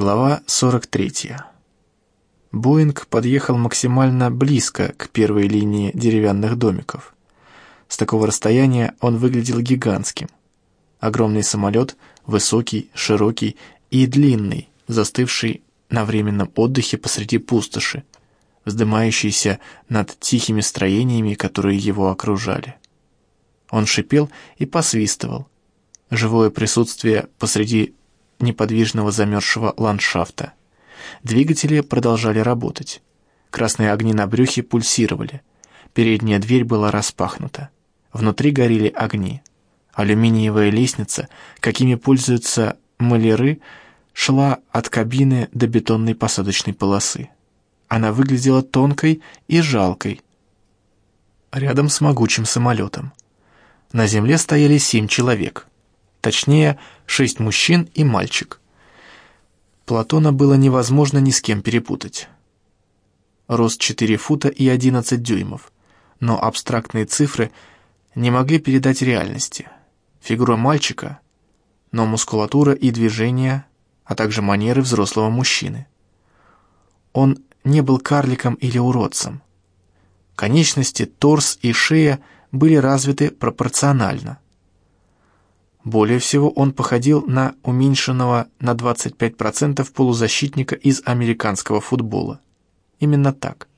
Глава 43. Боинг подъехал максимально близко к первой линии деревянных домиков. С такого расстояния он выглядел гигантским. Огромный самолет, высокий, широкий и длинный, застывший на временном отдыхе посреди пустоши, вздымающийся над тихими строениями, которые его окружали. Он шипел и посвистывал. Живое присутствие посреди неподвижного замерзшего ландшафта. Двигатели продолжали работать. Красные огни на брюхе пульсировали. Передняя дверь была распахнута. Внутри горели огни. Алюминиевая лестница, какими пользуются маляры, шла от кабины до бетонной посадочной полосы. Она выглядела тонкой и жалкой, рядом с могучим самолетом. На земле стояли семь человек. Точнее, шесть мужчин и мальчик. Платона было невозможно ни с кем перепутать. Рост 4 фута и 11 дюймов, но абстрактные цифры не могли передать реальности. Фигура мальчика, но мускулатура и движения, а также манеры взрослого мужчины. Он не был карликом или уродцем. Конечности, торс и шея были развиты пропорционально – более всего он походил на уменьшенного на 25% полузащитника из американского футбола. Именно так.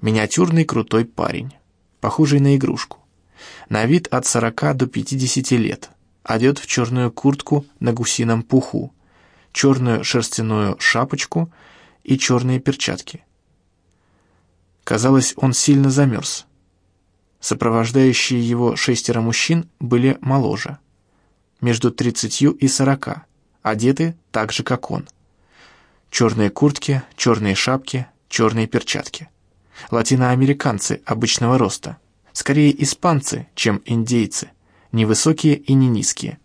Миниатюрный крутой парень, похожий на игрушку. На вид от 40 до 50 лет, одет в черную куртку на гусином пуху, черную шерстяную шапочку и черные перчатки. Казалось, он сильно замерз. Сопровождающие его шестеро мужчин были моложе между 30 и 40, одеты так же, как он. Черные куртки, черные шапки, черные перчатки. Латиноамериканцы обычного роста. Скорее испанцы, чем индейцы. Невысокие и не низкие.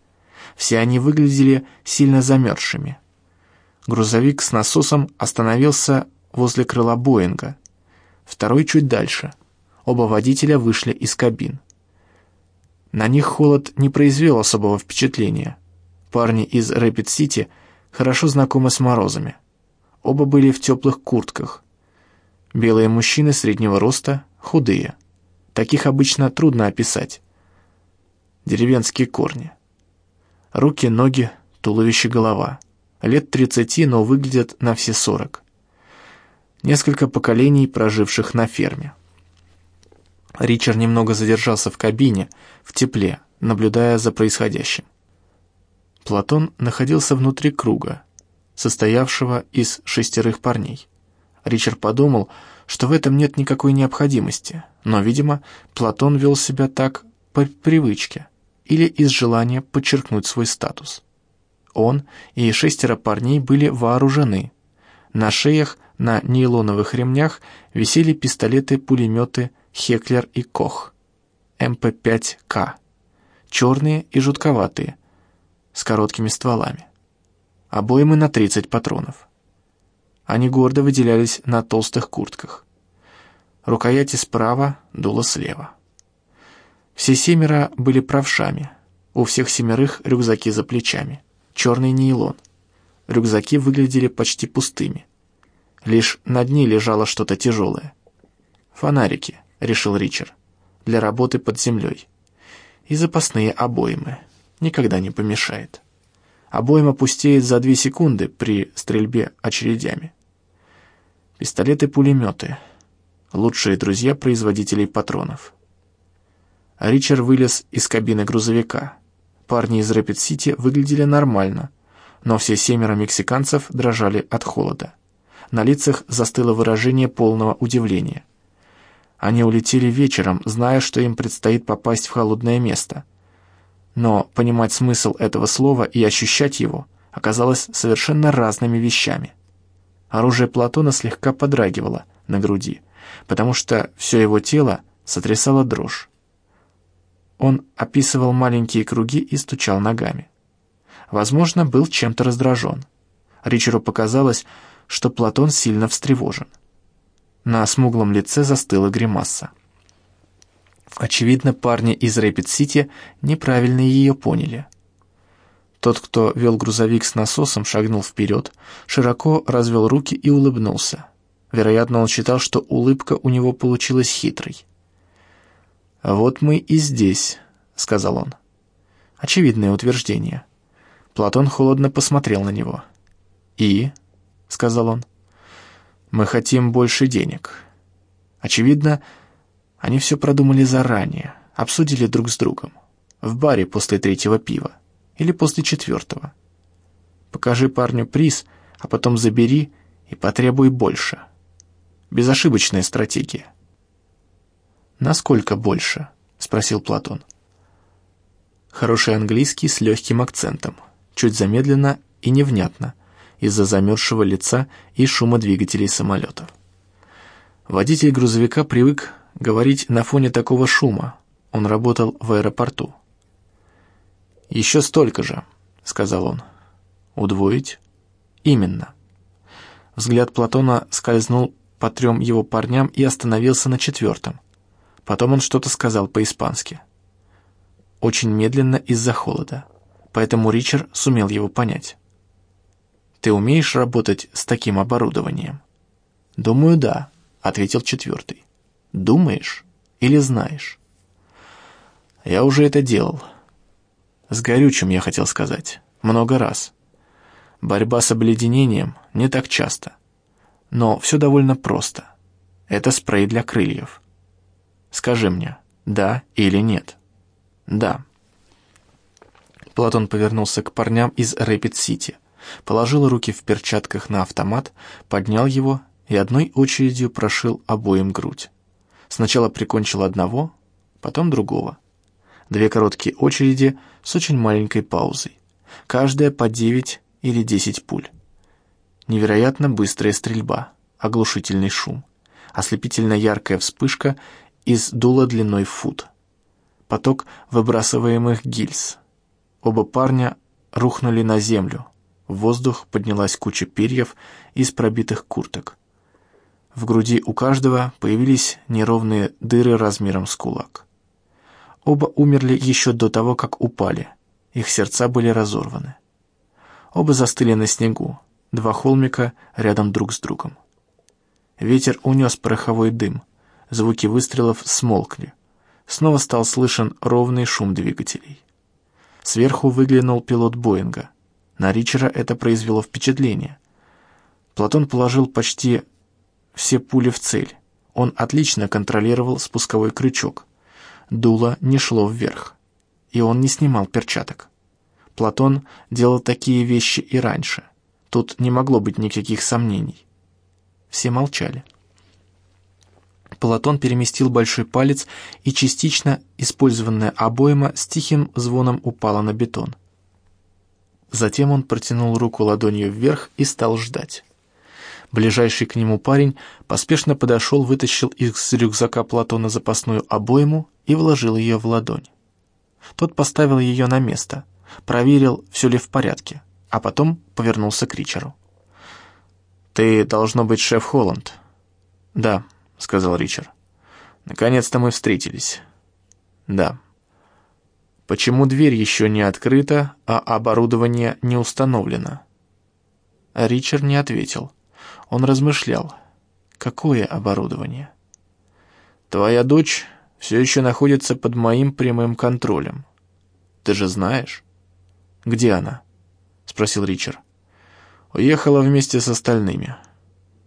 Все они выглядели сильно замерзшими. Грузовик с насосом остановился возле крыла Боинга. Второй чуть дальше. Оба водителя вышли из кабин. На них холод не произвел особого впечатления. Парни из Рэпид-Сити хорошо знакомы с морозами. Оба были в теплых куртках. Белые мужчины среднего роста, худые. Таких обычно трудно описать. Деревенские корни. Руки, ноги, туловище, голова. Лет 30, но выглядят на все 40. Несколько поколений, проживших на ферме. Ричард немного задержался в кабине, в тепле, наблюдая за происходящим. Платон находился внутри круга, состоявшего из шестерых парней. Ричер подумал, что в этом нет никакой необходимости, но, видимо, Платон вел себя так по привычке или из желания подчеркнуть свой статус. Он и шестеро парней были вооружены. На шеях на нейлоновых ремнях висели пистолеты-пулеметы Хеклер и Кох, МП-5К, черные и жутковатые, с короткими стволами. Обоймы на 30 патронов. Они гордо выделялись на толстых куртках. Рукояти справа, дуло слева. Все семеро были правшами. У всех семерых рюкзаки за плечами. Черный нейлон. Рюкзаки выглядели почти пустыми. Лишь на дне лежало что-то тяжелое. Фонарики решил Ричард, для работы под землей. И запасные обоймы. Никогда не помешает. Обойма пустеет за две секунды при стрельбе очередями. Пистолеты-пулеметы. Лучшие друзья производителей патронов. Ричер вылез из кабины грузовика. Парни из Рэпид-Сити выглядели нормально, но все семеро мексиканцев дрожали от холода. На лицах застыло выражение полного удивления – они улетели вечером, зная, что им предстоит попасть в холодное место. Но понимать смысл этого слова и ощущать его оказалось совершенно разными вещами. Оружие Платона слегка подрагивало на груди, потому что все его тело сотрясало дрожь. Он описывал маленькие круги и стучал ногами. Возможно, был чем-то раздражен. Ричеру показалось, что Платон сильно встревожен. На смуглом лице застыла гримаса. Очевидно, парни из Рэпид-Сити неправильно ее поняли. Тот, кто вел грузовик с насосом, шагнул вперед, широко развел руки и улыбнулся. Вероятно, он считал, что улыбка у него получилась хитрой. «Вот мы и здесь», — сказал он. Очевидное утверждение. Платон холодно посмотрел на него. «И?» — сказал он. «Мы хотим больше денег». Очевидно, они все продумали заранее, обсудили друг с другом. В баре после третьего пива или после четвертого. Покажи парню приз, а потом забери и потребуй больше. Безошибочная стратегия. «Насколько больше?» — спросил Платон. Хороший английский с легким акцентом, чуть замедленно и невнятно, из-за замерзшего лица и шума двигателей самолетов. Водитель грузовика привык говорить на фоне такого шума. Он работал в аэропорту. «Еще столько же», — сказал он. «Удвоить?» «Именно». Взгляд Платона скользнул по трем его парням и остановился на четвертом. Потом он что-то сказал по-испански. Очень медленно из-за холода, поэтому Ричард сумел его понять. «Ты умеешь работать с таким оборудованием?» «Думаю, да», — ответил четвертый. «Думаешь или знаешь?» «Я уже это делал», с горючим, я хотел сказать. Много раз. Борьба с обледенением не так часто. Но все довольно просто. Это спрей для крыльев. Скажи мне, да или нет? Да. Платон повернулся к парням из Рэпид-Сити, положил руки в перчатках на автомат, поднял его и одной очередью прошил обоим грудь. Сначала прикончил одного, потом другого. Две короткие очереди с очень маленькой паузой. Каждая по 9 или 10 пуль. Невероятно быстрая стрельба, оглушительный шум, ослепительно яркая вспышка из дула длиной фут. Поток выбрасываемых гильз. Оба парня рухнули на землю. В воздух поднялась куча перьев из пробитых курток. В груди у каждого появились неровные дыры размером с кулак. Оба умерли еще до того, как упали. Их сердца были разорваны. Оба застыли на снегу, два холмика рядом друг с другом. Ветер унес пороховой дым, звуки выстрелов смолкли. Снова стал слышен ровный шум двигателей. Сверху выглянул пилот Боинга. На Ричера это произвело впечатление. Платон положил почти все пули в цель. Он отлично контролировал спусковой крючок — дуло не шло вверх, и он не снимал перчаток. Платон делал такие вещи и раньше. Тут не могло быть никаких сомнений. Все молчали. Платон переместил большой палец, и частично использованная обойма с тихим звоном упала на бетон. Затем он протянул руку ладонью вверх и стал ждать. Ближайший к нему парень поспешно подошел, вытащил из рюкзака Платона запасную обойму и вложил ее в ладонь. Тот поставил ее на место, проверил, все ли в порядке, а потом повернулся к Ричеру. «Ты, должно быть, шеф Холланд». «Да», — сказал Ричард. «Наконец-то мы встретились». «Да». «Почему дверь еще не открыта, а оборудование не установлено?» Ричард не ответил. Он размышлял. «Какое оборудование?» «Твоя дочь все еще находится под моим прямым контролем. Ты же знаешь?» «Где она?» — спросил Ричард. «Уехала вместе с остальными.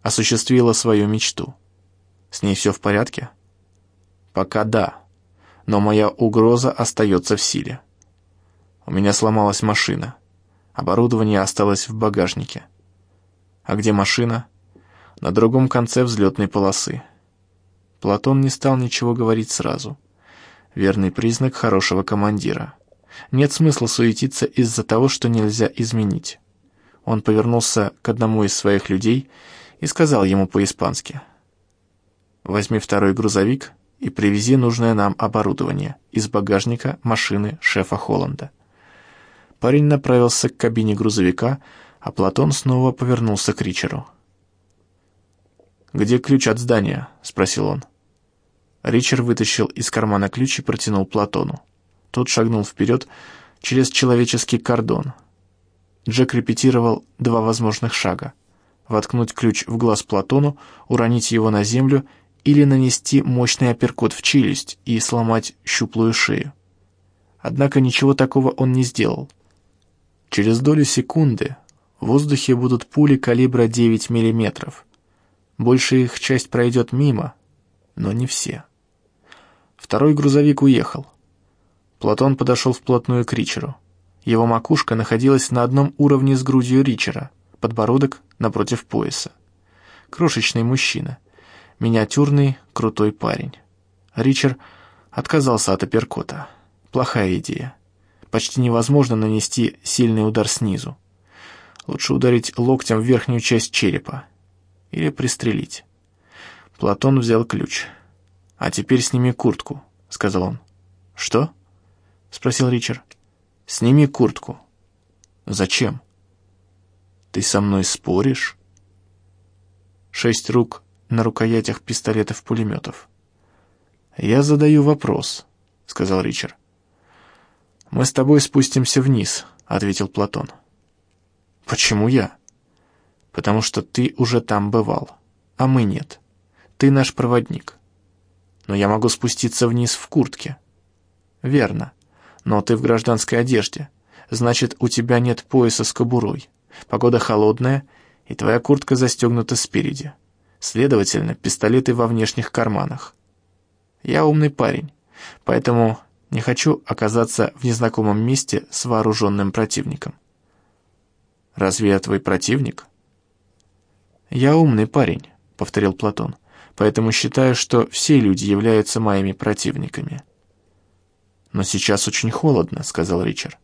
Осуществила свою мечту. С ней все в порядке?» «Пока да, но моя угроза остается в силе. У меня сломалась машина. Оборудование осталось в багажнике. А где машина?» «На другом конце взлетной полосы». Платон не стал ничего говорить сразу. Верный признак хорошего командира. Нет смысла суетиться из-за того, что нельзя изменить. Он повернулся к одному из своих людей и сказал ему по-испански. «Возьми второй грузовик и привези нужное нам оборудование из багажника машины шефа Холланда». Парень направился к кабине грузовика, а Платон снова повернулся к Ричеру. «Где ключ от здания?» — спросил он. Ричард вытащил из кармана ключ и протянул Платону. Тот шагнул вперед через человеческий кордон. Джек репетировал два возможных шага. Воткнуть ключ в глаз Платону, уронить его на землю или нанести мощный апперкот в челюсть и сломать щуплую шею. Однако ничего такого он не сделал. Через долю секунды в воздухе будут пули калибра 9 мм. Большая их часть пройдет мимо, но не все. Второй грузовик уехал. Платон подошел вплотную к Ричеру. Его макушка находилась на одном уровне с грудью Ричера, подбородок напротив пояса. Крошечный мужчина. Миниатюрный, крутой парень. Ричард отказался от апперкота. Плохая идея. Почти невозможно нанести сильный удар снизу. Лучше ударить локтем в верхнюю часть черепа. Или пристрелить. Платон взял ключ. «А теперь сними куртку», — сказал он. «Что?» — спросил Ричард. «Сними куртку». «Зачем?» «Ты со мной споришь?» Шесть рук на рукоятях пистолетов-пулеметов. «Я задаю вопрос», — сказал Ричард. «Мы с тобой спустимся вниз», — ответил Платон. «Почему я?» «Потому что ты уже там бывал, а мы нет. Ты наш проводник. Но я могу спуститься вниз в куртке». «Верно. Но ты в гражданской одежде. Значит, у тебя нет пояса с кобурой. Погода холодная, и твоя куртка застегнута спереди. Следовательно, пистолеты во внешних карманах. Я умный парень, поэтому не хочу оказаться в незнакомом месте с вооруженным противником. Разве я твой противник? Я умный парень, повторил Платон, поэтому считаю, что все люди являются моими противниками. Но сейчас очень холодно, сказал Ричард.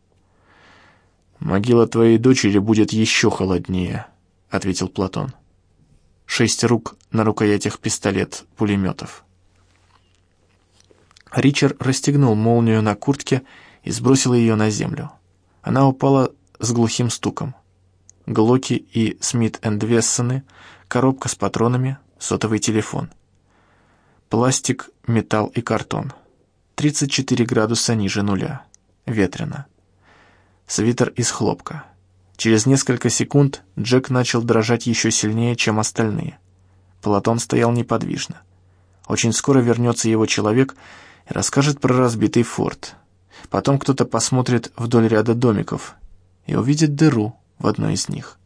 Могила твоей дочери будет еще холоднее, ответил Платон шесть рук на рукоятях пистолет-пулеметов. Ричард расстегнул молнию на куртке и сбросил ее на землю. Она упала с глухим стуком. Глоки и Смит энд Вессоны, коробка с патронами, сотовый телефон. Пластик, металл и картон. 34 градуса ниже нуля. Ветрено. Свитер из хлопка. Через несколько секунд Джек начал дрожать еще сильнее, чем остальные. Платон стоял неподвижно. Очень скоро вернется его человек и расскажет про разбитый форт. Потом кто-то посмотрит вдоль ряда домиков и увидит дыру в одной из них.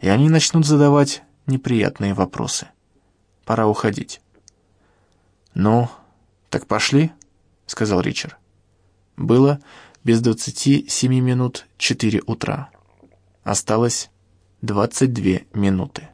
И они начнут задавать неприятные вопросы. Пора уходить. «Ну, так пошли?» — сказал Ричард. Было без двадцати семи минут четыре утра. Осталось 22 минуты.